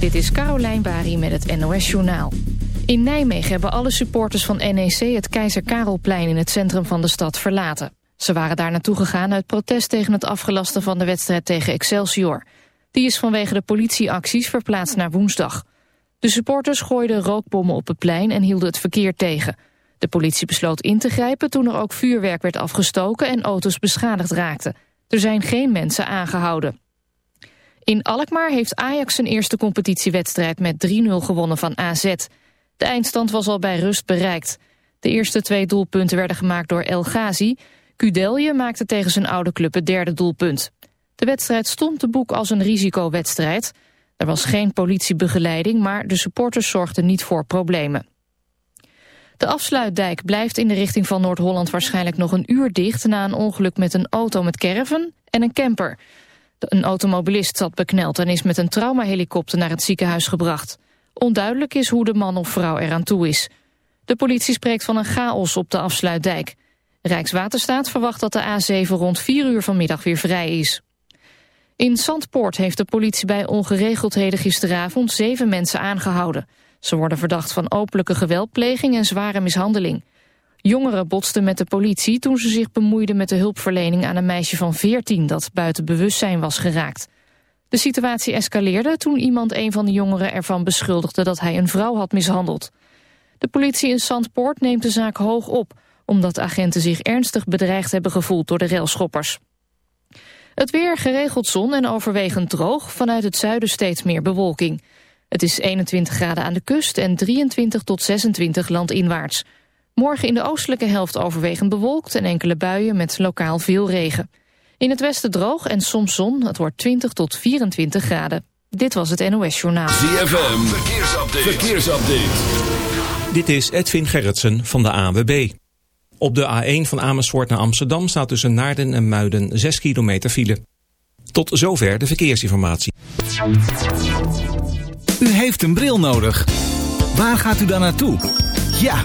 Dit is Carolijn Bari met het NOS Journaal. In Nijmegen hebben alle supporters van NEC het Keizer Karelplein in het centrum van de stad verlaten. Ze waren daar naartoe gegaan uit protest tegen het afgelasten van de wedstrijd tegen Excelsior. Die is vanwege de politieacties verplaatst naar woensdag. De supporters gooiden rookbommen op het plein en hielden het verkeer tegen. De politie besloot in te grijpen toen er ook vuurwerk werd afgestoken en auto's beschadigd raakten. Er zijn geen mensen aangehouden. In Alkmaar heeft Ajax zijn eerste competitiewedstrijd met 3-0 gewonnen van AZ. De eindstand was al bij rust bereikt. De eerste twee doelpunten werden gemaakt door El Ghazi. Kudelje maakte tegen zijn oude club het derde doelpunt. De wedstrijd stond te boek als een risicowedstrijd. Er was geen politiebegeleiding, maar de supporters zorgden niet voor problemen. De afsluitdijk blijft in de richting van Noord-Holland waarschijnlijk nog een uur dicht... na een ongeluk met een auto met caravan en een camper. Een automobilist zat bekneld en is met een traumahelikopter naar het ziekenhuis gebracht. Onduidelijk is hoe de man of vrouw eraan toe is. De politie spreekt van een chaos op de afsluitdijk. Rijkswaterstaat verwacht dat de A7 rond 4 uur vanmiddag weer vrij is. In Zandpoort heeft de politie bij ongeregeldheden gisteravond zeven mensen aangehouden. Ze worden verdacht van openlijke geweldpleging en zware mishandeling. Jongeren botsten met de politie toen ze zich bemoeiden met de hulpverlening aan een meisje van 14 dat buiten bewustzijn was geraakt. De situatie escaleerde toen iemand een van de jongeren ervan beschuldigde dat hij een vrouw had mishandeld. De politie in Zandpoort neemt de zaak hoog op, omdat agenten zich ernstig bedreigd hebben gevoeld door de railschoppers. Het weer geregeld zon en overwegend droog, vanuit het zuiden steeds meer bewolking. Het is 21 graden aan de kust en 23 tot 26 landinwaarts. Morgen in de oostelijke helft overwegend bewolkt en enkele buien met lokaal veel regen. In het westen droog en soms zon, het wordt 20 tot 24 graden. Dit was het NOS Journaal. ZFM, verkeersupdate. verkeersupdate. Dit is Edwin Gerritsen van de AWB. Op de A1 van Amersfoort naar Amsterdam staat tussen Naarden en Muiden 6 kilometer file. Tot zover de verkeersinformatie. U heeft een bril nodig. Waar gaat u dan naartoe? Ja,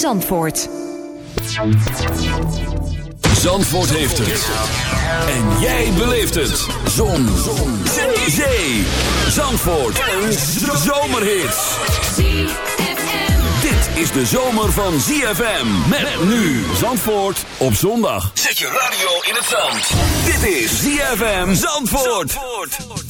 Zandvoort. Zandvoort heeft het. En jij beleeft het. Zon. Zon. Zee. Zee. Zandvoort. Een zomerhit. Dit is de zomer van ZFM. Met nu Zandvoort op zondag. Zet je radio in het zand. Dit is ZFM Zandvoort. Zandvoort.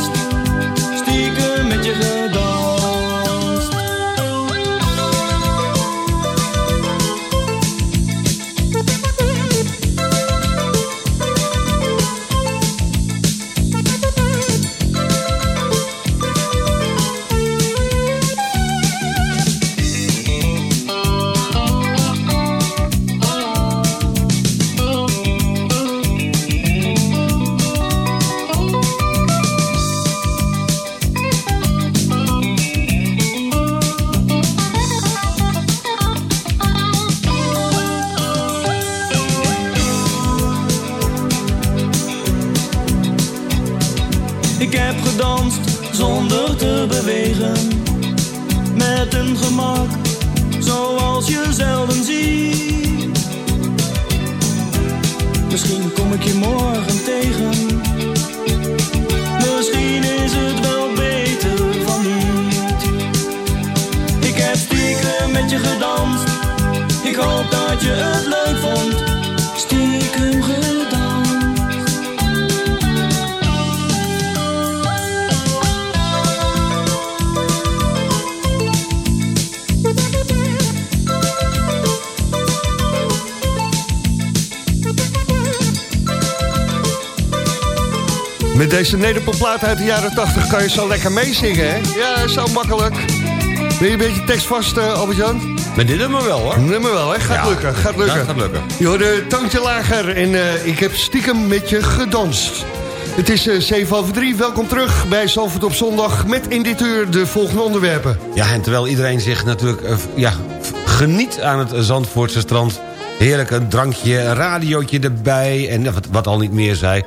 deze nederpopplaat uit de jaren 80 kan je zo lekker meezingen, hè? Ja, zo makkelijk. Ben je een beetje tekstvast, uh, Albert-Jan? Met dit nummer wel, hoor. Nummer wel, hè? Gaat lukken, gaat lukken. Dat gaat lukken. Je hoorde tankje Lager en eh, ik heb stiekem met je gedanst. Het is eh, uh, 7 over 3. Welkom terug bij Zalvoort op zondag met in dit uur de volgende onderwerpen. Ja, en terwijl iedereen zich natuurlijk ja, geniet aan het Zandvoortse strand... heerlijk een drankje, een radiootje erbij en wat, wat al niet meer zei...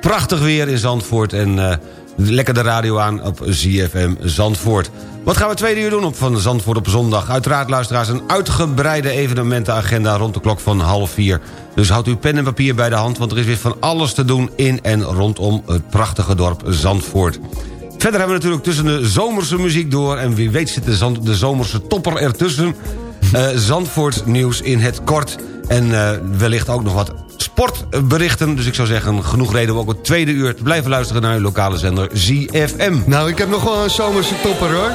Prachtig weer in Zandvoort en eh, lekker de radio aan op ZFM Zandvoort. Wat gaan we tweede uur doen op van Zandvoort op zondag? Uiteraard luisteraars een uitgebreide evenementenagenda rond de klok van half vier. Dus houd uw pen en papier bij de hand, want er is weer van alles te doen in en rondom het prachtige dorp Zandvoort. Verder hebben we natuurlijk tussen de zomerse muziek door... en wie weet zit de, zomerse topper ertussen. Uh, Zandvoort nieuws in het kort. En uh, wellicht ook nog wat sportberichten. Dus ik zou zeggen, genoeg reden om ook het tweede uur te blijven luisteren... naar uw lokale zender ZFM. Nou, ik heb nog wel een zomerse topper, hoor.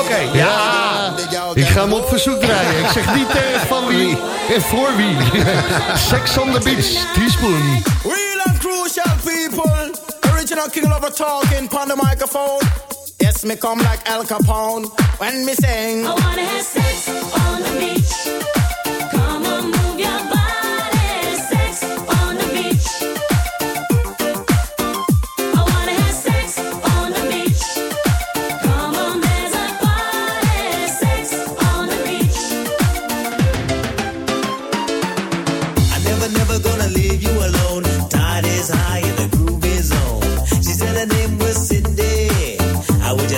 Oké, ja. Ik ga hem op verzoek draaien. ik zeg niet tegen van wie en voor wie. Sex on the beach, teaspoon. Real and crucial people. Original King Lover talking upon the microphone. Yes, me come like Al Capone. When me sing. I wanna have sex on the beach.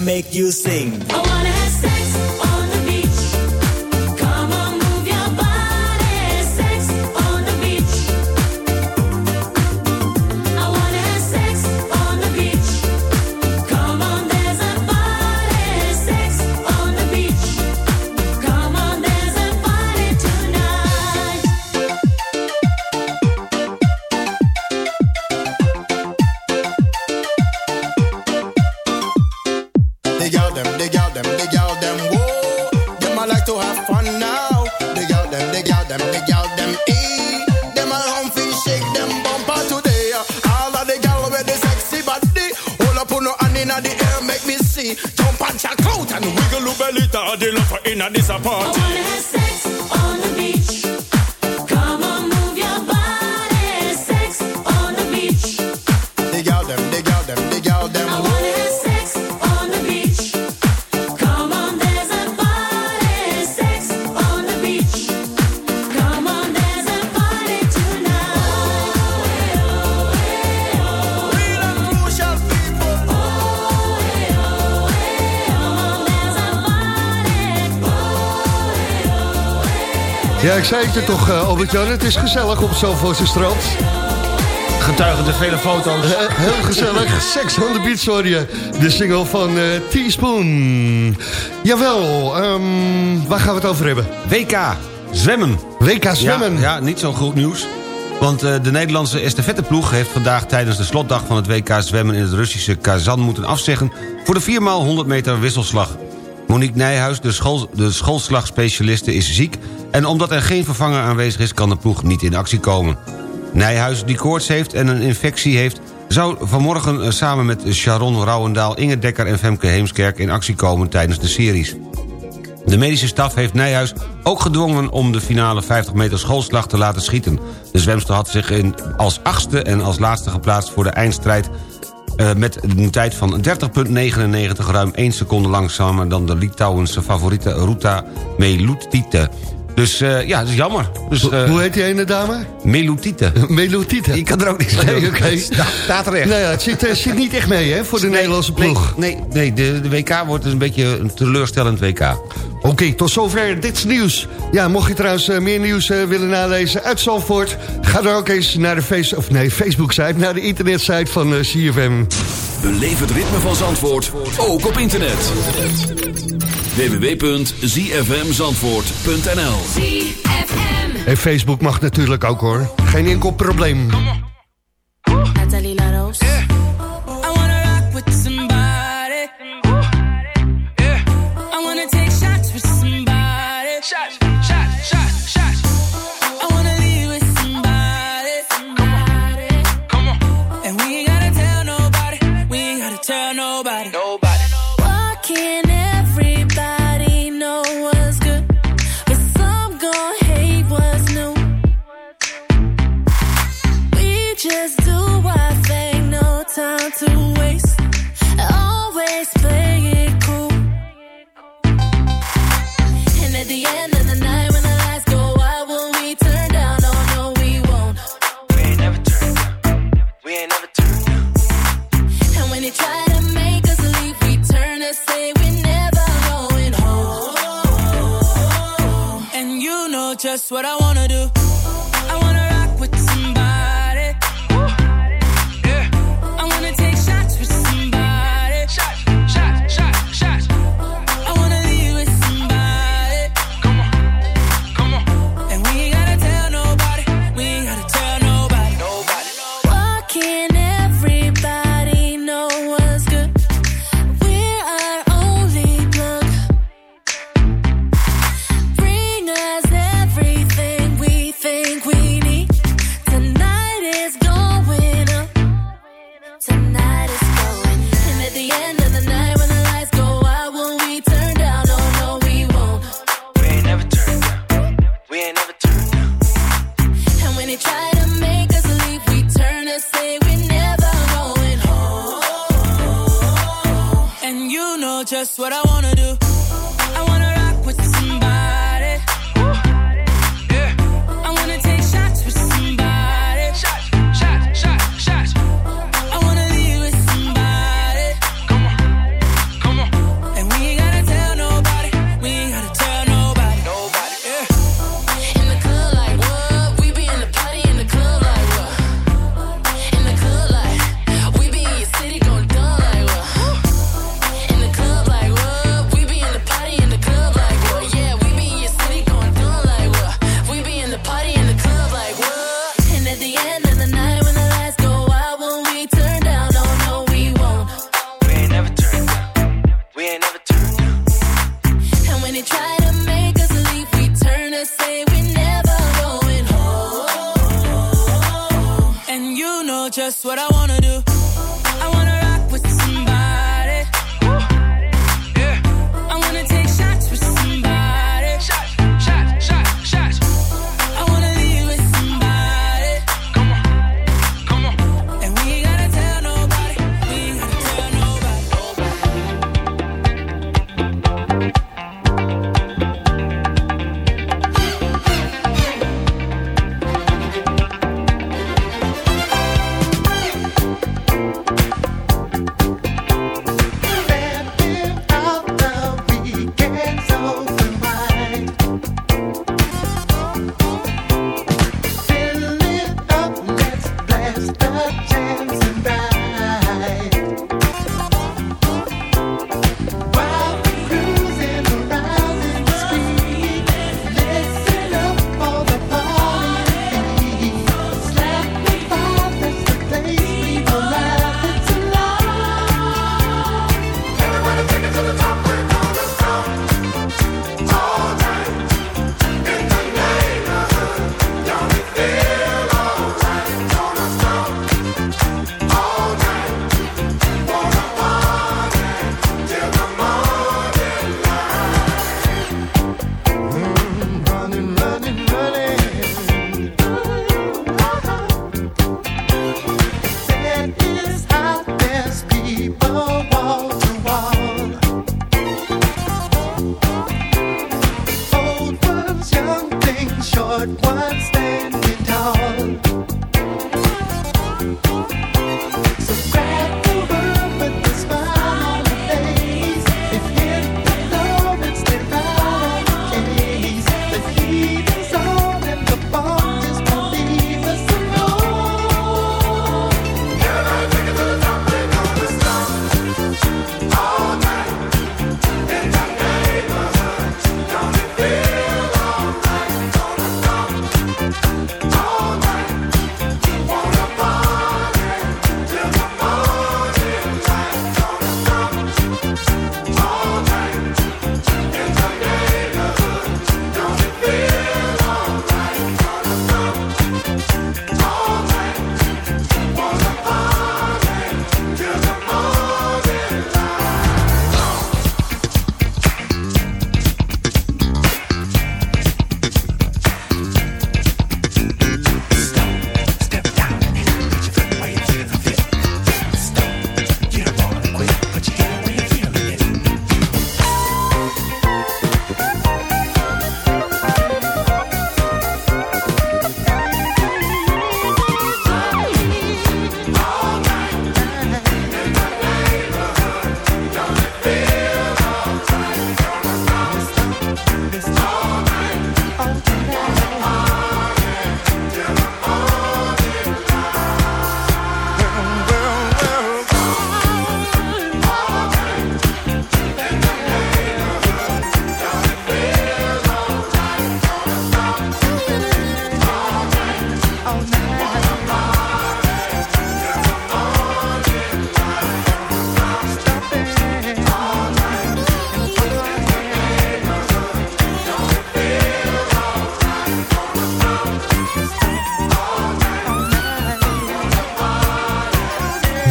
Make you sing. Ja, ik zei het je toch, eh, Albert-Jan. Het is gezellig op Zalvoortse strand. Getuigen de vele foto's. Heel gezellig. Sex on the Beach, sorry. De single van eh, Teaspoon. Jawel, ehm, waar gaan we het over hebben? WK zwemmen. WK zwemmen. Ja, ja, niet zo goed nieuws. Want eh, de Nederlandse estafetteploeg heeft vandaag tijdens de slotdag van het WK zwemmen in het Russische Kazan moeten afzeggen voor de 4x100 meter wisselslag. Monique Nijhuis, de, school, de schoolslagspecialiste, is ziek... en omdat er geen vervanger aanwezig is, kan de ploeg niet in actie komen. Nijhuis, die koorts heeft en een infectie heeft... zou vanmorgen eh, samen met Sharon Rouwendaal, Inge Dekker en Femke Heemskerk... in actie komen tijdens de series. De medische staf heeft Nijhuis ook gedwongen om de finale 50 meter schoolslag te laten schieten. De zwemster had zich in, als achtste en als laatste geplaatst voor de eindstrijd... eh, met een tijd van 30,99 ruim 1 seconde langzamer... dan de Litouwense favoriete Ruta Melutite. Dus eh, ja, dat is jammer. Dus, eh, Hoe heet die ene dame? Melutite. Melotite. Ik kan er ook niet Nee, oké. Staat, staat er echt. Nou ja, het zit, eh, zit niet echt mee, hè, voor de Nederlandse ploeg. Nee, nee, nee de, de WK wordt dus een beetje een teleurstellend WK. Oké, tot zover dit nieuws. Ja, mocht je trouwens eh, meer nieuws eh, willen nalezen uit Zandvoort... ga dan ook eens naar de face of nee, Facebook-site, naar de internetsite van eh, CFM. Beleef het ritme van Zandvoort, ook op internet. www.zfmzandvoort.nl ZFM. En Facebook mag natuurlijk ook, hoor. Geen enkel probleem. say we're never going home. And you know just what I wanna do.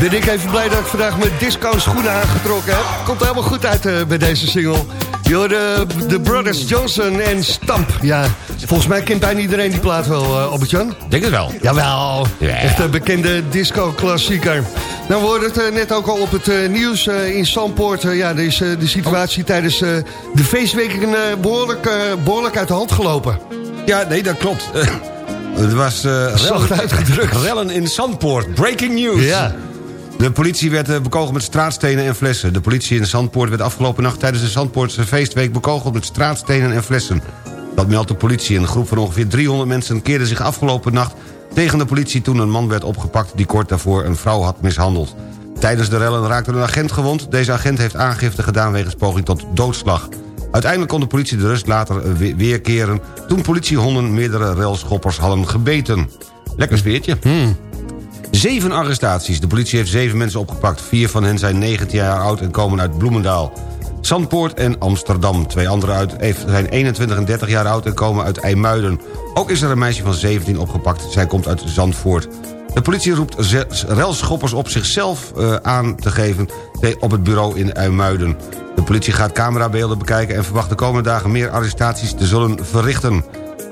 Ben ik even blij dat ik vandaag mijn disco schoenen aangetrokken heb. Komt helemaal goed uit eh, bij deze single. Yo, de, de Brothers Johnson en Stamp. Ja, volgens mij kent bijna iedereen die plaat wel, uh, Albert-Jan. Denk het wel. Jawel, yeah. echt een bekende disco-klassieker. Nou, we hoorden het eh, net ook al op het nieuws in Sanpoort. ja, er is de situatie tijdens de feestweken behoorlijk, behoorlijk uit de hand gelopen. Ja, nee, dat klopt. Het was uh, uitgedrukt. rellen in Sanpoort, Breaking news. Ja. De politie werd eh, bekogeld met straatstenen en flessen. De politie in Zandpoort werd afgelopen nacht tijdens de Zandpoortse feestweek bekogeld met straatstenen en flessen. Dat meldt de politie. Een groep van ongeveer 300 mensen keerde zich afgelopen nacht tegen de politie toen een man werd opgepakt die kort daarvoor een vrouw had mishandeld. Tijdens de rellen raakte een agent gewond. Deze agent heeft aangifte gedaan wegens poging tot doodslag. Uiteindelijk kon de politie de rust later eh, we- weerkeren... toen politiehonden meerdere relschoppers hadden gebeten. Lekker sfeertje. Zeven arrestaties. De politie heeft zeven mensen opgepakt. Vier van hen zijn 19 jaar oud en komen uit Bloemendaal. Zandpoort en Amsterdam. Twee andere uit zijn 21 en 30 jaar oud en komen uit IJmuiden. Ook is er een meisje van 17 opgepakt. Zij komt uit Zandvoort. De politie roept relschoppers op zichzelf eh, aan te geven op het bureau in IJmuiden. De politie gaat camerabeelden bekijken en verwacht de komende dagen meer arrestaties te zullen verrichten.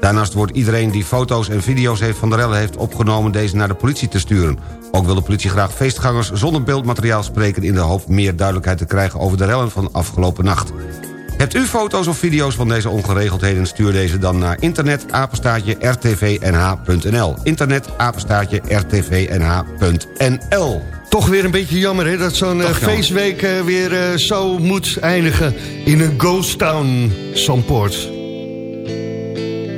Daarnaast wordt iedereen die foto's en video's heeft van de rellen heeft opgenomen... deze naar de politie te sturen. Ook wil de politie graag feestgangers zonder beeldmateriaal spreken... in de hoop meer duidelijkheid te krijgen over de rellen van afgelopen nacht. Hebt u foto's of video's van deze ongeregeldheden... stuur deze dan naar internet apenstaartje rtvnh.nl. Internet apenstaartje rtvnh.nl. Toch weer een beetje jammer hè, dat zo'n eh, feestweek eh, weer eh, zo moet eindigen in een ghost town, Zandpoort.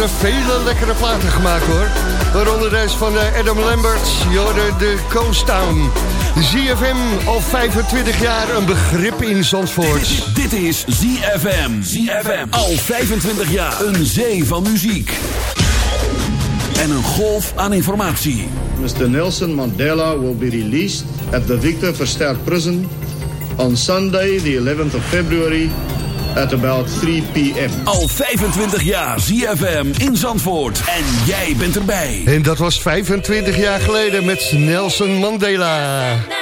Worden vele lekkere platen gemaakt hoor. Waaronder deze van eh, Adam Lambert, Jorden de Coast Town. ZFM al 25 jaar een begrip in Zandvoort. Dit is ZFM. ZFM. Al 25 jaar een zee van muziek. En een golf aan informatie. Mr. Nelson Mandela will be released at the Victor Verster Prison on Sunday, the 11th of February, at about 3 p.m. Al 25 jaar ZFM in Zandvoort. En jij bent erbij. En dat was 25 jaar geleden met Nelson Mandela. Mandela.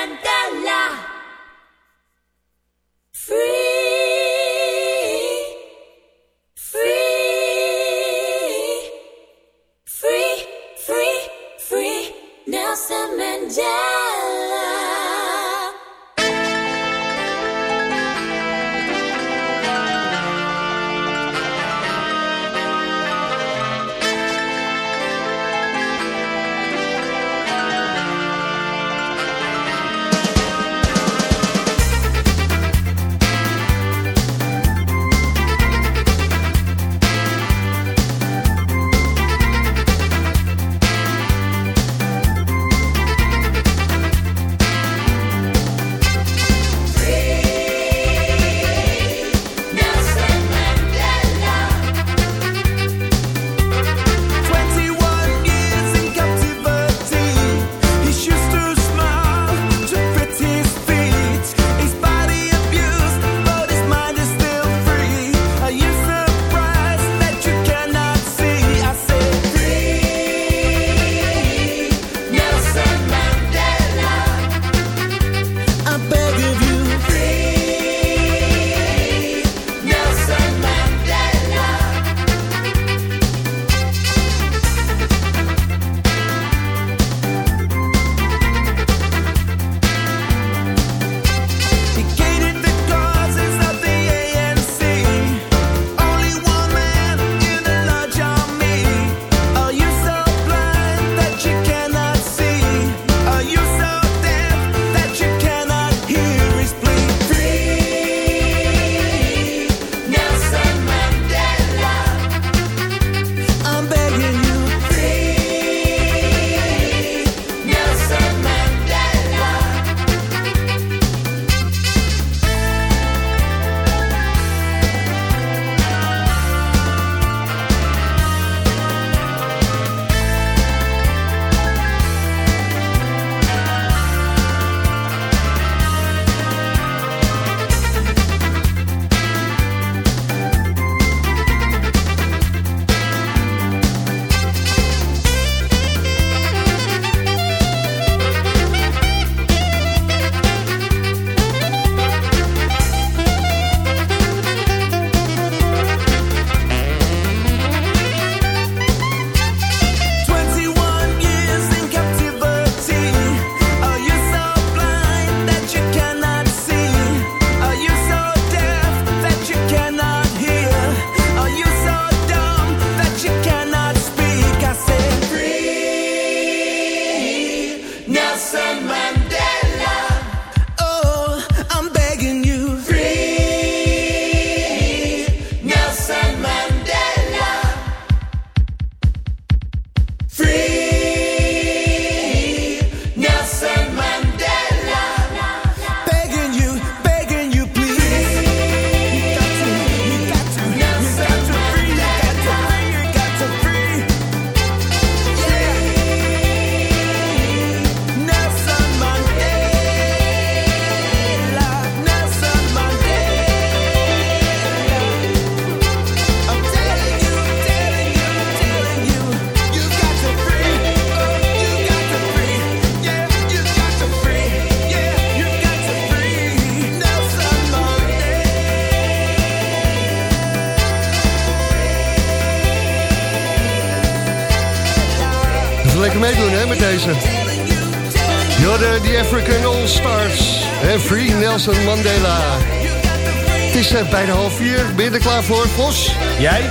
Bijna half vier. Ben je er klaar voor, Vos? Jij?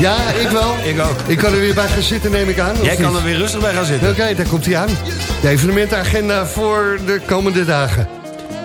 Ja, ik wel. Ik ook. Ik kan er weer bij gaan zitten, neem ik aan. Jij kan er weer rustig bij gaan zitten. Oké, daar komt hij aan. De evenementenagenda voor de komende dagen.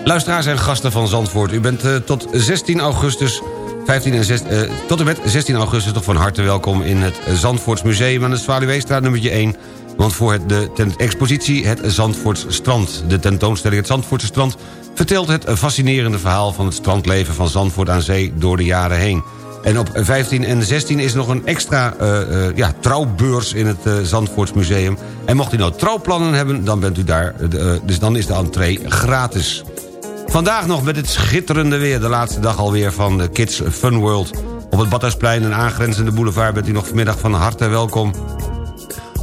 Luisteraars en gasten van Zandvoort. U bent eh, tot 16 augustus 15 en 6, eh, tot en met 16 augustus toch van harte welkom in het Zandvoorts Museum aan de Zwaluweestraat nummertje 1 Want voor het, de expositie Het Zandvoorts Strand... de tentoonstelling Het Zandvoortse Strand... vertelt het fascinerende verhaal van het strandleven van Zandvoort aan Zee... door de jaren heen. En op 15 en 16 is nog een extra eh, eh, ja, trouwbeurs in het uh, Zandvoortsmuseum. En mocht u nou trouwplannen hebben, dan, bent u daar, eh, dus dan is de entree gratis. Vandaag nog met het schitterende weer. De laatste dag alweer van de Kids Fun World. Op het Badhuisplein en aangrenzende boulevard... bent u nog vanmiddag van harte welkom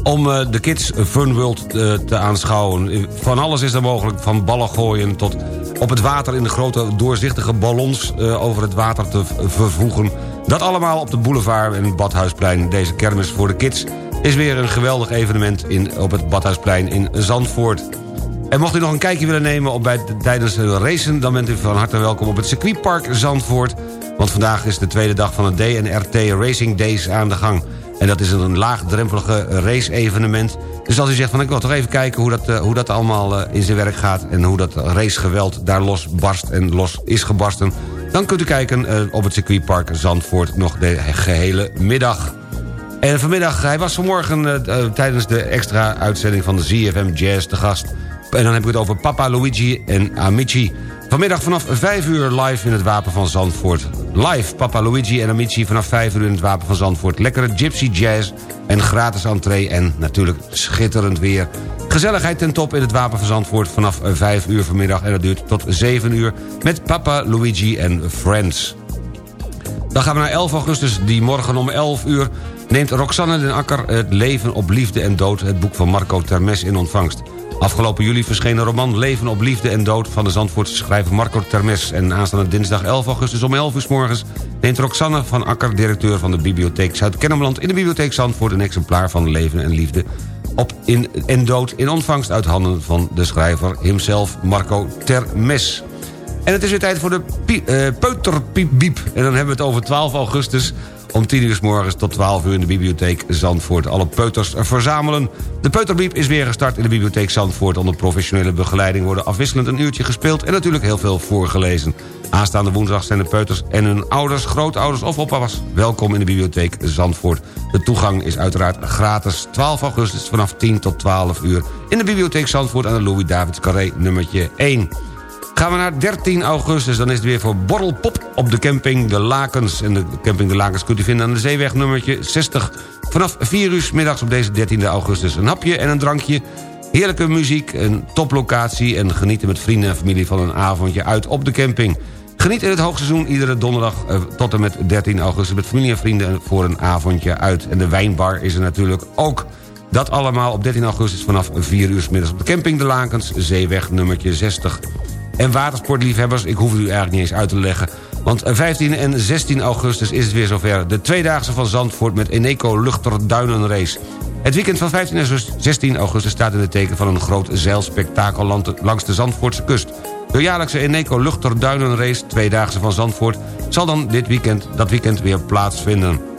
om eh, de Kids Fun World eh, te aanschouwen. Van alles is er mogelijk, van ballen gooien tot op het water... in de grote doorzichtige ballons eh, over het water te vervoegen. Dat allemaal op de boulevard en het Badhuisplein. Deze kermis voor de kids is weer een geweldig evenement in, op het Badhuisplein in Zandvoort. En mocht u nog een kijkje willen nemen op bij, tijdens de racen... dan bent u van harte welkom op het circuitpark Zandvoort. Want vandaag is de tweede dag van het DNRT Racing Days aan de gang. En dat is een laagdrempelige race-evenement. Dus als u zegt van ik wil toch even kijken hoe dat, eh, hoe dat allemaal eh, in zijn werk gaat... en hoe dat racegeweld daar los barst en los is gebarsten... dan kunt u kijken eh, op het circuitpark Zandvoort nog de gehele middag. En vanmiddag, hij was vanmorgen tijdens de extra uitzending van de ZFM Jazz te gast. En dan heb ik het over Papa Luigi en Amici. Vanmiddag vanaf 5 uur live in het Wapen van Zandvoort. Live Papa Luigi en Amici vanaf 5 uur in het Wapen van Zandvoort. Lekkere gypsy jazz en gratis entree en natuurlijk schitterend weer. Gezelligheid ten top in het Wapen van Zandvoort vanaf 5 uur vanmiddag. En dat duurt tot 7 uur met Papa Luigi en Friends. Dan gaan we naar 11 augustus, die morgen om 11 uur... neemt Roxanne den Akker het leven op liefde en dood... het boek van Marco Termes in ontvangst. Afgelopen juli verscheen een roman Leven op liefde en dood... van de Zandvoortse schrijver Marco Termes. En aanstaande dinsdag 11 augustus om 11 uur s morgens... neemt Roxanne van Akker, directeur van de Bibliotheek Zuid-Kennemerland... in de Bibliotheek Zandvoort een exemplaar van Leven en Liefde op in, en dood in ontvangst uit handen van de schrijver himself Marco Termes. En het is weer tijd voor de pie- eh, peuterpiepbiep. En dan hebben we het over 12 augustus om 10 uur s morgens tot 12 uur in de bibliotheek Zandvoort. Alle peuters verzamelen. De peuterbiep is weer gestart in de bibliotheek Zandvoort. Onder professionele begeleiding worden afwisselend een uurtje gespeeld... en natuurlijk heel veel voorgelezen. Aanstaande woensdag zijn de peuters en hun ouders, grootouders of opa's... welkom in de bibliotheek Zandvoort. De toegang is uiteraard gratis. 12 augustus vanaf 10 tot 12 uur in de bibliotheek Zandvoort... aan de Louis-Davids Carré nummertje 1. Gaan we naar 13 augustus, dan is het weer voor Borrelpop op de camping De Lakens. En de camping De Lakens kunt u vinden aan de zeeweg nummertje 60. Vanaf 4 uur middags op deze 13 augustus. Een hapje en een drankje, heerlijke muziek, een toplocatie... en genieten met vrienden en familie van een avondje uit op de camping. Geniet in het hoogseizoen iedere donderdag eh, tot en met 13 augustus... met familie en vrienden voor een avondje uit. En de wijnbar is er natuurlijk ook... Dat allemaal op 13 augustus vanaf 4 uur middags op de camping De Lakens, zeeweg nummertje 60. En watersportliefhebbers, ik hoef het u eigenlijk niet eens uit te leggen... want 15 en 16 augustus is het weer zover. De tweedaagse van Zandvoort met Eneco Luchterduinenrace. Het weekend van 15 en 16 augustus staat in het teken van een groot zeilspektakel langs de Zandvoortse kust. De jaarlijkse Eneco Luchterduinenrace, tweedaagse van Zandvoort... zal dan dit weekend, dat weekend weer plaatsvinden.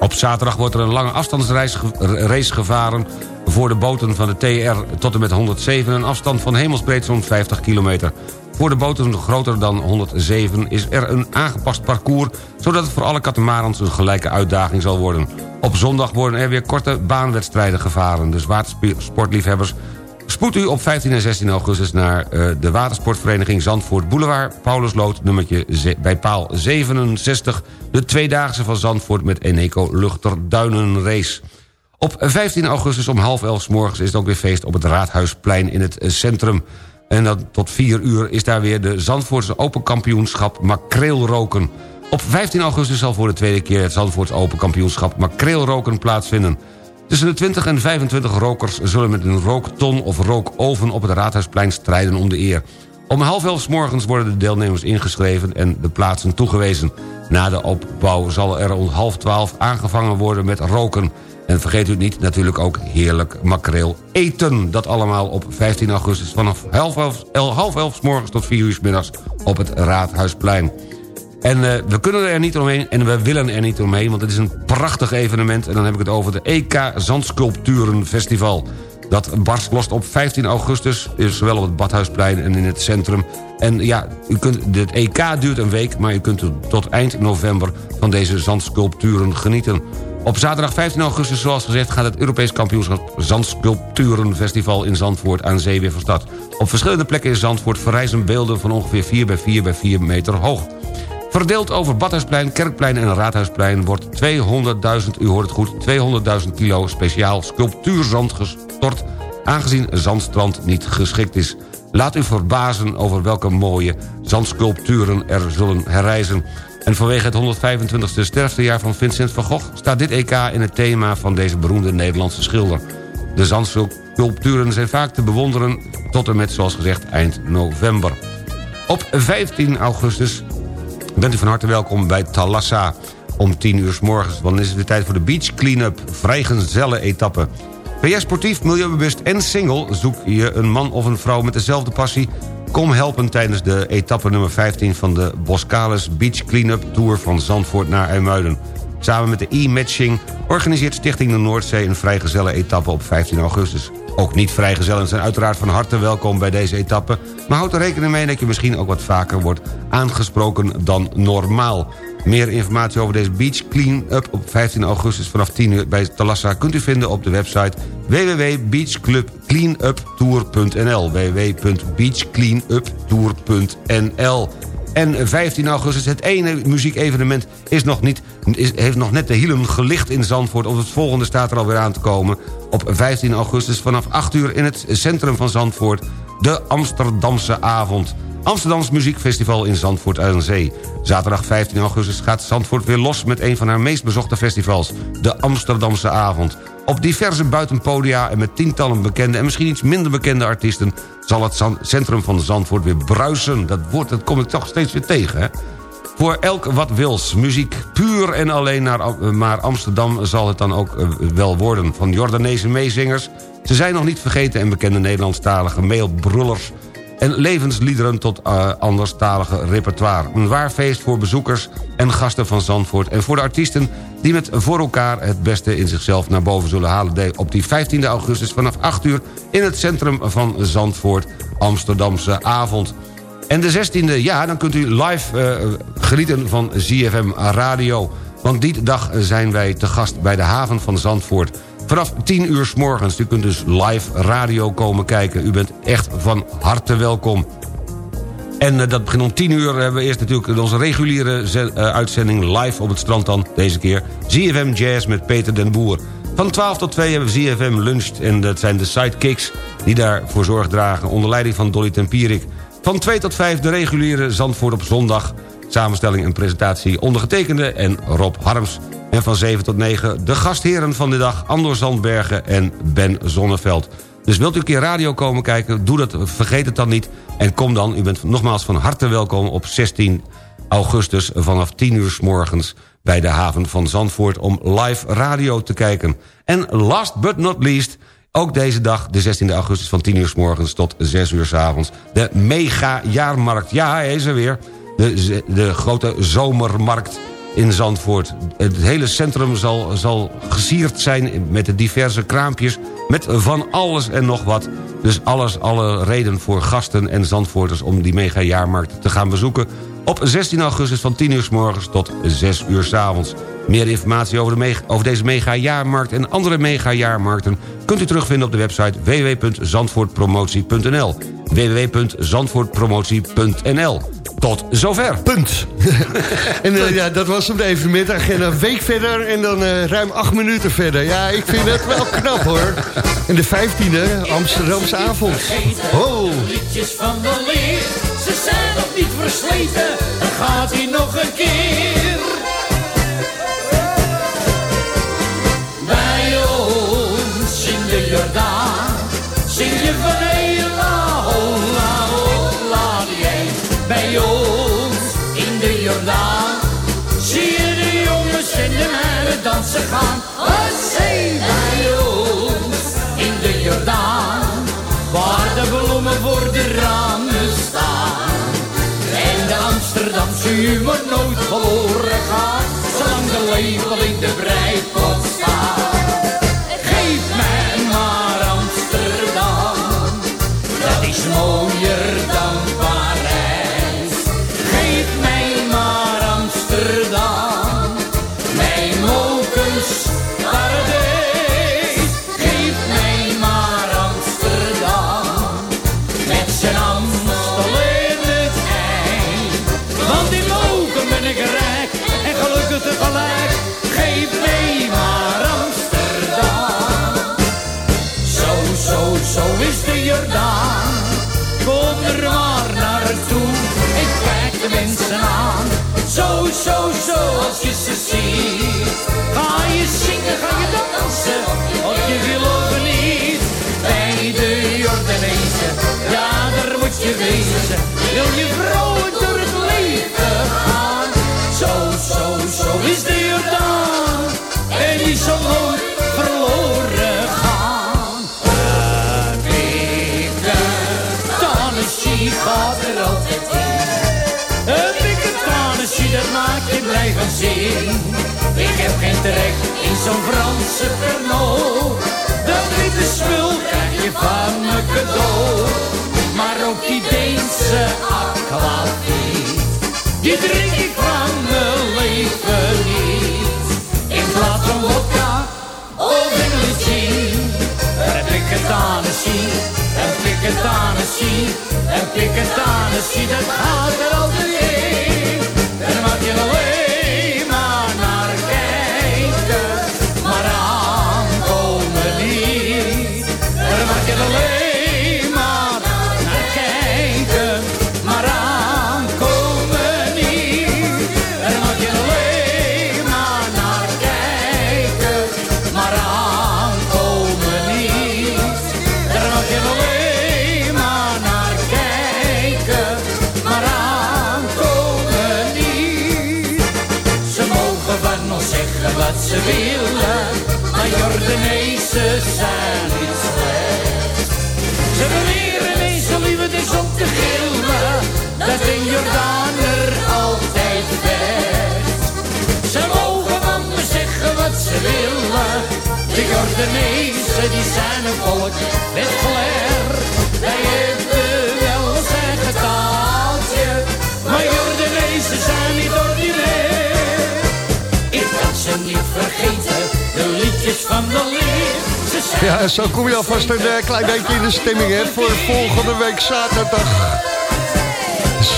Op zaterdag wordt er een lange afstandsrace ge- race gevaren... voor de boten van de TR tot en met 107... een afstand van hemelsbreed zo'n 50 kilometer. Voor de boten groter dan 107 is er een aangepast parcours... zodat het voor alle katamarans een gelijke uitdaging zal worden. Op zondag worden er weer korte baanwedstrijden gevaren. Dus watersportliefhebbers... Spoed u op 15 en 16 augustus naar eh, de watersportvereniging Zandvoort Boulevard... Paulusloot nummertje bij paal 67... de tweedaagse van Zandvoort met Eneco Luchterduinenrace. Op 15 augustus om half elf morgens is het ook weer feest... op het Raadhuisplein in het eh, centrum. En dan tot 4 uur is daar weer de Zandvoortse Open Kampioenschap Makreelroken. Op 15 augustus zal voor de tweede keer het Zandvoorts Open Kampioenschap Makreelroken plaatsvinden. Tussen de 20 en 25 rokers zullen met een rookton of rookoven op het Raadhuisplein strijden om de eer. Om half elf morgens worden de deelnemers ingeschreven en de plaatsen toegewezen. Na de opbouw zal er om half twaalf aangevangen worden met roken. En vergeet u niet natuurlijk ook heerlijk makreel eten. Dat allemaal op 15 augustus vanaf half elf, el- half elf morgens tot 4 uur middags op het Raadhuisplein. En eh, we kunnen er niet omheen en we willen er niet omheen... want het is een prachtig evenement. En dan heb ik het over de EK Zandsculpturenfestival. Dat barst lost op 15 augustus, zowel op het Badhuisplein en in het centrum. En ja, u kunt, het EK duurt een week... maar u kunt tot eind november van deze zandsculpturen genieten. Op zaterdag 15 augustus, zoals gezegd... gaat het Europees kampioenschap Zandsculpturenfestival in Zandvoort aan zee weer van start. Op verschillende plekken in Zandvoort verrijzen beelden van ongeveer 4 bij 4 bij 4 meter hoog. Verdeeld over Badhuisplein, Kerkplein en Raadhuisplein... wordt 200.000, u hoort het goed, 200.000 kilo speciaal sculptuurzand gestort... aangezien zandstrand niet geschikt is. Laat u verbazen over welke mooie zandsculpturen er zullen herrijzen. En vanwege het 125e sterftejaar van Vincent van Gogh... staat dit EK in het thema van deze beroemde Nederlandse schilder. De zandsculpturen zijn vaak te bewonderen tot en met, zoals gezegd, eind november. Op 15 augustus bent u van harte welkom bij Talassa om 10 uur s morgens. Dan is het weer tijd voor de Beach Cleanup vrijgezellen etappe. Ben jij sportief, milieubewust en single? Zoek je een man of een vrouw met dezelfde passie? Kom helpen tijdens de etappe nummer 15 van de Boscalis Beach Cleanup Tour van Zandvoort naar IJmuiden. Samen met de e-matching organiseert Stichting de Noordzee een vrijgezellen etappe op 15 augustus. Ook niet-vrijgezellen zijn uiteraard van harte welkom bij deze etappe... maar houd er rekening mee dat je misschien ook wat vaker wordt aangesproken dan normaal. Meer informatie over deze Beach Clean-up op 15 augustus vanaf 10 uur bij Talassa... kunt u vinden op de website www.beachclubcleanuptour.nl www.beachcleanuptour.nl en 15 augustus, het ene muziekevenement is nog niet, is, heeft nog net de hielen gelicht in Zandvoort. Of het volgende staat er alweer aan te komen. Op 15 augustus vanaf 8 uur in het centrum van Zandvoort. De Amsterdamse avond. Amsterdams Muziekfestival in Zandvoort aan Zee. Zaterdag 15 augustus gaat Zandvoort weer los met een van haar meest bezochte festivals. De Amsterdamse avond. Op diverse buitenpodia en met tientallen bekende en misschien iets minder bekende artiesten... zal het centrum van Zandvoort weer bruisen. Dat woord dat kom ik toch steeds weer tegen, hè? Voor elk wat wils. Muziek puur en alleen naar Am- maar Amsterdam zal het dan ook eh, wel worden. Van Jordaanese meezingers. Ze zijn nog niet vergeten en bekende Nederlandstalige mailbrullers en levensliederen tot uh, anderstalige repertoire. Een waar feest voor bezoekers en gasten van Zandvoort... en voor de artiesten die met voor elkaar het beste in zichzelf naar boven zullen halen... Op die 15 augustus vanaf 8 uur in het centrum van Zandvoort... Amsterdamse avond. En de 16e, ja, dan kunt u live eh, genieten van ZFM Radio. Want die dag zijn wij te gast bij de haven van Zandvoort. Vanaf 10 uur s morgens. U kunt dus live radio komen kijken. U bent echt van harte welkom. En eh, dat begint om 10 uur. Hebben we eerst natuurlijk onze reguliere eh, uitzending live op het strand dan. Deze keer ZFM Jazz met Peter den Boer. Van 12 tot 2 hebben we ZFM Lunch. En dat zijn de sidekicks die daarvoor zorg dragen. Onder leiding van Dolly Tempierik. Van 2 tot 5 de reguliere Zandvoort op zondag. Samenstelling en presentatie ondergetekende en Rob Harms. En van 7 tot 9 de gastheren van de dag... Andor Zandbergen en Ben Zonneveld. Dus wilt u een keer radio komen kijken, doe dat, vergeet het dan niet. En kom dan, u bent nogmaals van harte welkom op 16 augustus... vanaf 10 uur s morgens bij de haven van Zandvoort... om live radio te kijken. En last but not least... Ook deze dag, de 16 augustus van 10 uur s morgens tot 6 uur s avonds. De mega jaarmarkt. Ja, hij is er weer. De, de grote zomermarkt in Zandvoort. Het hele centrum zal, zal gesierd zijn met de diverse kraampjes... met van alles en nog wat. Dus alles, alle reden voor gasten en Zandvoorters... om die mega jaarmarkt te gaan bezoeken... op 16 augustus van 10 uur s morgens tot 6 uur s avonds. Meer informatie over, over deze mega-jaarmarkt en andere mega-jaarmarkten... kunt u terugvinden op de website www.zandvoortpromotie.nl www.zandvoortpromotie.nl Tot zover. Punt. en eh, ja, dat was hem de evenementagenda. Een week verder en dan eh, ruim acht minuten verder. Ja, ik vind het wel knap hoor. En de vijftiende, Amsterdamse avond. Oh. liedjes van de leer. Ze zijn nog niet versleten, dan gaat hij nog een keer. Gaan. Zee bij ons in de Jordaan waar de bloemen voor de ramen staan. En de Amsterdamse humor nooit verloren gaat, zolang de lepel in de breipot wezen. Wil je vrouwen door het leven gaan. Zo, zo, zo is de Jordaan. En die zal nooit verloren gaan. Een dikke Tennessee gaat er altijd in. Een dikke Tennessee, dat maakt je blij van zin. Ik heb geen trek in zo'n Franse Pernod. Dat witte spul krijg je van me cadeau. Maar ook die Deense aquavit, die drink ik van mijn leven niet. In plaats van vodka of English gin, heb ik het Tennessee, heb ik het Tennessee, heb ik het Tennessee, dat gaat er altijd in. Ze willen, maar Jordanezen zijn niet slecht. Ze beweren deze liefde is om te gillen, dat een Jordaner altijd vecht. Ze mogen van me zeggen wat ze willen. De Jordanezen die zijn een volk met flair. Wij hebben Niet vergeten, de liedjes van de leer. Ja, zo kom je alvast een eh, klein beetje in de stemming hè, voor volgende week zaterdag.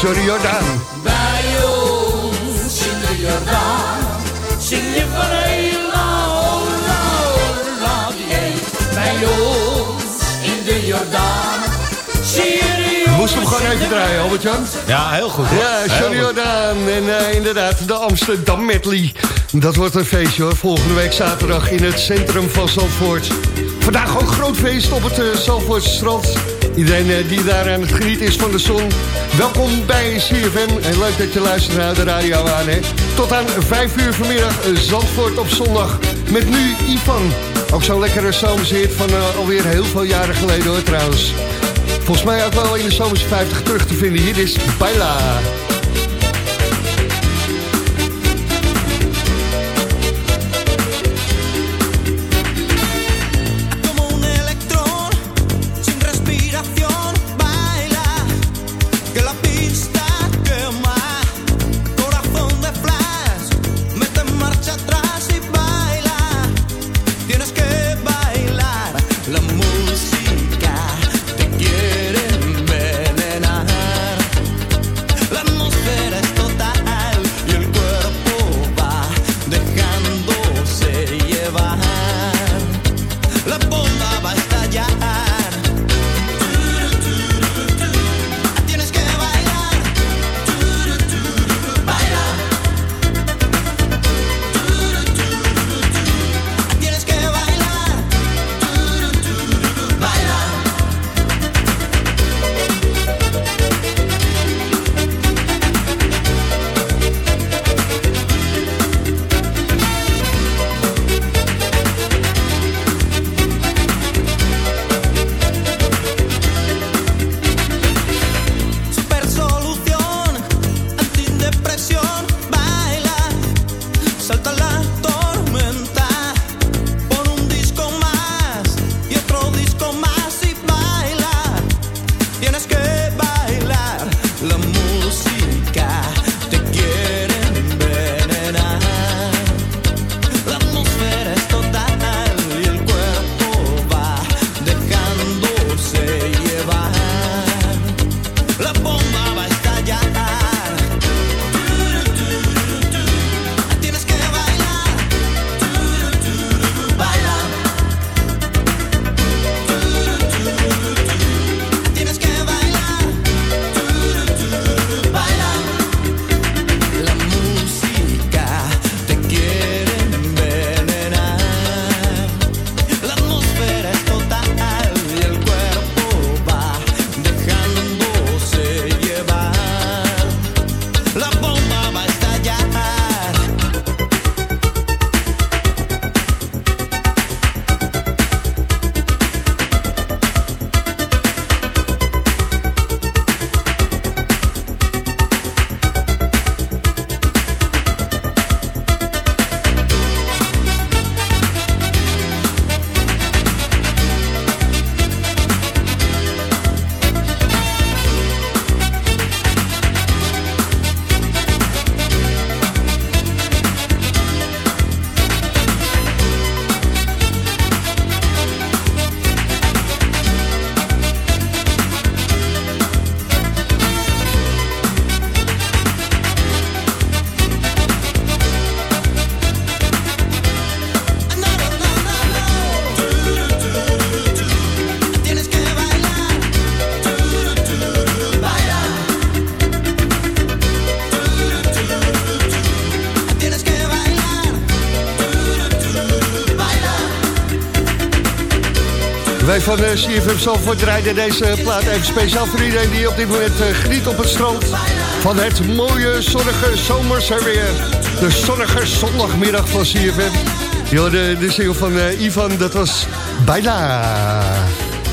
Sorry Jordaan. Bij ons in de Jordaan zing je van Ela, Ola, Ola, jee. Bij ons in de Jordaan zie je Moest hem gewoon even draaien, Albert-Jan. Ja, heel goed. hoor. Ja, Heel Johnny. Jordaan. En eh, inderdaad, de Amsterdam medley. Dat wordt een feestje hoor, volgende week zaterdag in het centrum van Zandvoort. Vandaag ook groot feest op het uh, Zandvoortse strand. Iedereen eh, die daar aan het genieten is van de zon. Welkom bij CFM. En leuk dat je luistert naar de radio aan. Hè. Tot aan 5 uur vanmiddag eh, Zandvoort op zondag. Met nu Ivan. Ook zo'n lekkere zomershit van alweer heel veel jaren geleden hoor trouwens. Volgens mij ook wel in de zomerse 50 terug te vinden. Hier is Baila. CFM Zalvoort draaien deze plaat even speciaal voor iedereen die op dit moment eh, geniet op het strand van het mooie zonnige zomerse weer. De zonnige zondagmiddag van CFM. Jo, de, de single van eh, Ivan, dat was Baila.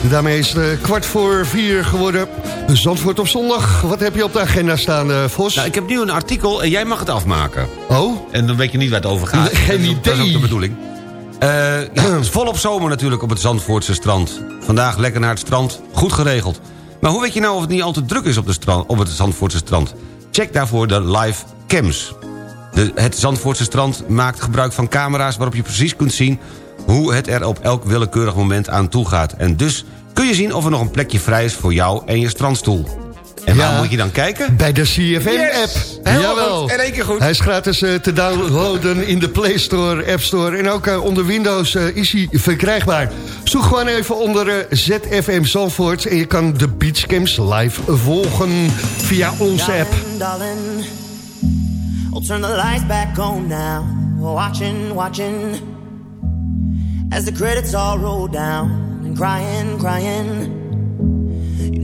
Daarmee is het eh, kwart voor vier geworden. Zandvoort op zondag. Wat heb je op de agenda staan, eh, Vos? Nou, ik heb nu een artikel en jij mag het afmaken. Oh? En dan weet je niet waar het over gaat. Nee, geen ook- Dat is ook idee. de bedoeling. Eh, volop zomer natuurlijk op het Zandvoortse strand. Vandaag lekker naar het strand, goed geregeld. Maar hoe weet je nou of het niet al te druk is op, de strand, op het Zandvoortse strand? Check daarvoor de live cams. De, het Zandvoortse strand maakt gebruik van camera's... waarop je precies kunt zien hoe het er op elk willekeurig moment aan toe gaat. En dus kun je zien of er nog een plekje vrij is voor jou en je strandstoel. En waar Ja. moet je dan kijken? Bij de CFM-app. Yes! Jawel. goed. In één keer goed. Hij is gratis eh, te downloaden in de Play Store, App Store. En ook eh, onder Windows eh, is hij verkrijgbaar. Zoek gewoon even onder ZFM Zandvoort. En je kan de Beachcamps live volgen via onze app. Darling, darling, I'll turn the lights back on now. Watching, watching, as the credits all roll down and crying, crying.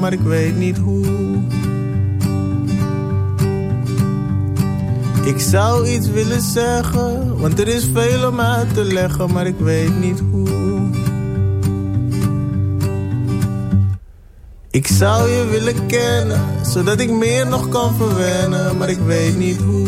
Maar ik weet niet hoe. Ik zou iets willen zeggen, want er is veel om uit te leggen, maar ik weet niet hoe. Ik zou je willen kennen, zodat ik meer nog kan verwennen, maar ik weet niet hoe.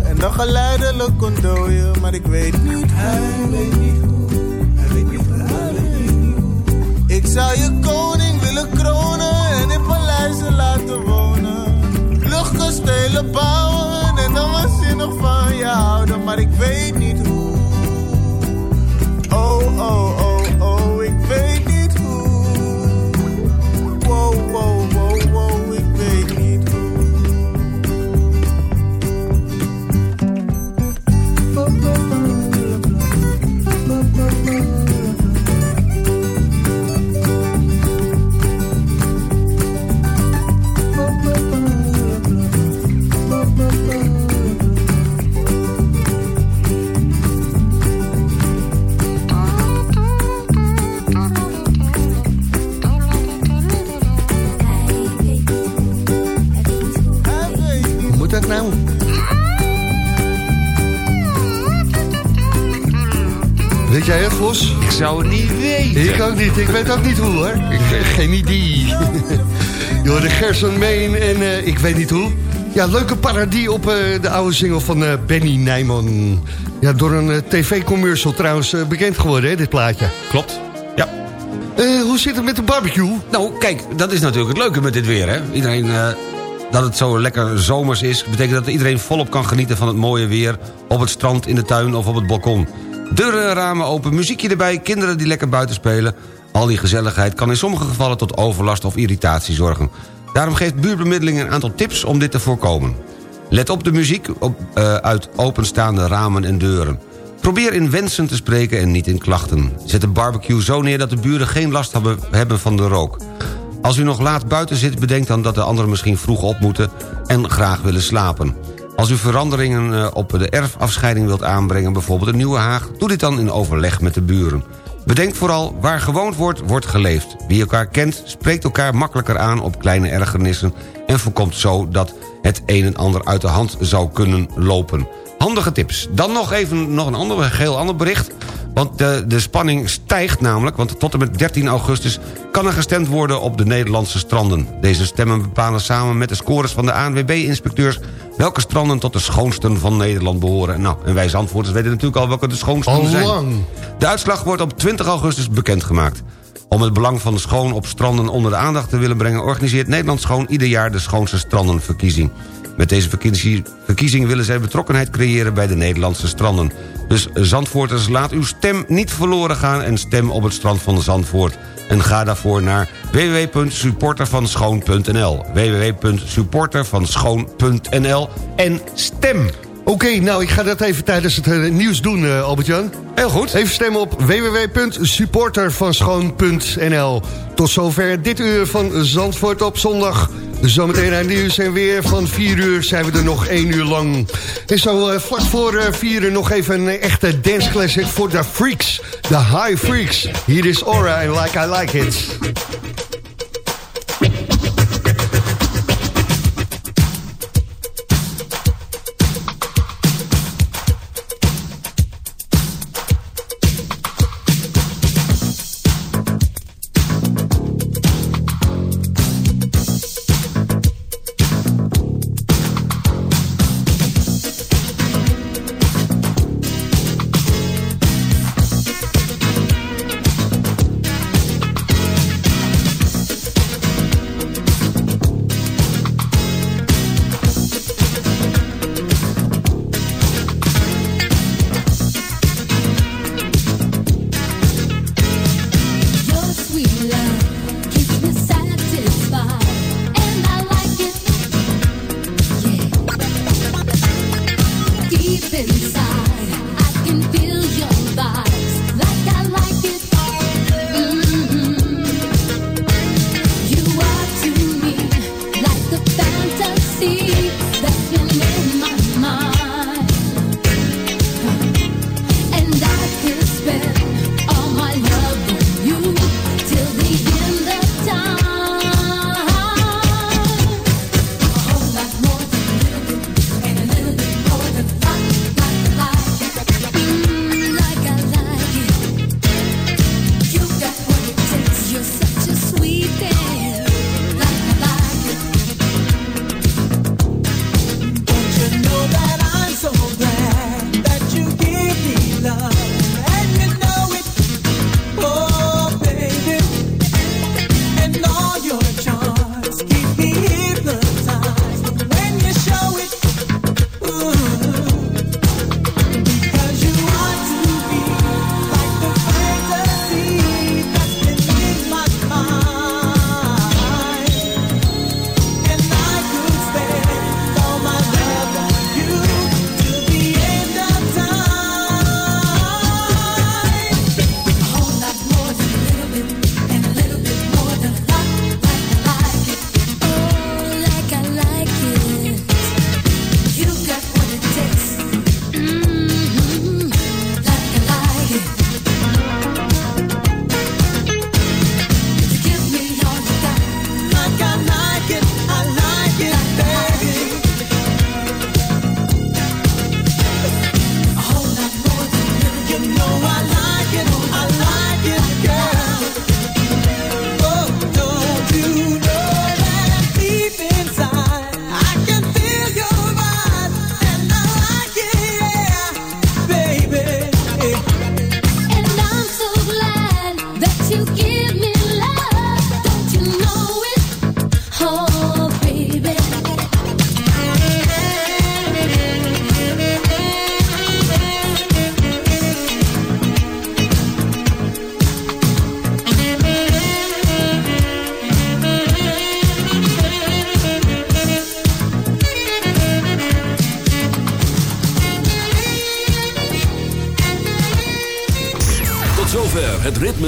en dan geleidelijk ontdooien, maar ik weet niet Hij weet niet hoe, hij weet niet hoe, hij weet niet hoe. Ik zou je koning willen kronen en in paleizen laten wonen. Luchtkastelen bouwen en dan waanzinnig van je houden, maar ik weet niet hoe. Oh, oh, oh, oh, Weet jij het, Vos? Ik zou het niet weten. Ik ook niet. Ik weet ook niet hoe, hoor. Ik, geen idee. Joh, de Gerson Meen en eh, ik weet niet hoe. Ja, leuke parodie op eh, de oude single van eh, Benny Nijman. Ja, door een tv-commercial trouwens bekend geworden, hè, dit plaatje. Klopt, ja. Hoe zit het met de barbecue? Nou, kijk, dat is natuurlijk het leuke met dit weer, hè. Iedereen, dat het zo lekker zomers is... betekent dat iedereen volop kan genieten van het mooie weer... op het strand, in de tuin of op het balkon. Deuren en ramen open, muziekje erbij, kinderen die lekker buiten spelen. Al die gezelligheid kan in sommige gevallen tot overlast of irritatie zorgen. Daarom geeft buurtbemiddeling een aantal tips om dit te voorkomen. Let op de muziek op, eh, uit openstaande ramen en deuren. Probeer in wensen te spreken en niet in klachten. Zet de barbecue zo neer dat de buren geen last hebben van de rook. Als u nog laat buiten zit, bedenk dan dat de anderen misschien vroeg op moeten... en graag willen slapen. Als u veranderingen eh, op de erfafscheiding wilt aanbrengen... bijvoorbeeld een nieuwe haag, doe dit dan in overleg met de buren. Bedenk vooral, waar gewoond wordt, wordt geleefd. Wie elkaar kent, spreekt elkaar makkelijker aan op kleine ergernissen... en voorkomt zo dat het een en ander uit de hand zou kunnen lopen. Handige tips. Dan nog even nog een ander, ander bericht. Want de, de spanning stijgt namelijk, want tot en met 13 augustus... kan er gestemd worden op de Nederlandse stranden. Deze stemmen bepalen samen met de scores van de ANWB-inspecteurs... welke stranden tot de schoonsten van Nederland behoren. Nou, en wij Zandvoorters weten natuurlijk al welke de schoonsten Al zijn. lang. De uitslag wordt op 20 augustus bekendgemaakt. Om het belang van de schoon op stranden onder de aandacht te willen brengen... organiseert Nederland Schoon ieder jaar de Schoonste Strandenverkiezing. Met deze verkiezing, verkiezing willen zij betrokkenheid creëren bij de Nederlandse stranden. Dus Zandvoorters, laat uw stem niet verloren gaan... en stem op het strand van Zandvoort. En ga daarvoor naar www.supportervanschoon.nl www.supportervanschoon.nl en stem! Oké, nou, ik ga dat even tijdens het eh, nieuws doen, eh, Albert-Jan. Heel goed. Even stemmen op www.supportervanschoon.nl. Tot zover dit uur van Zandvoort op zondag. Zometeen aan nieuws en weer van 4 uur zijn we er nog 1 uur lang. En zo eh, vlak voor eh, 4 uur nog even een echte dance classic voor de freaks. De high freaks. Hier is Aura en Like I Like It.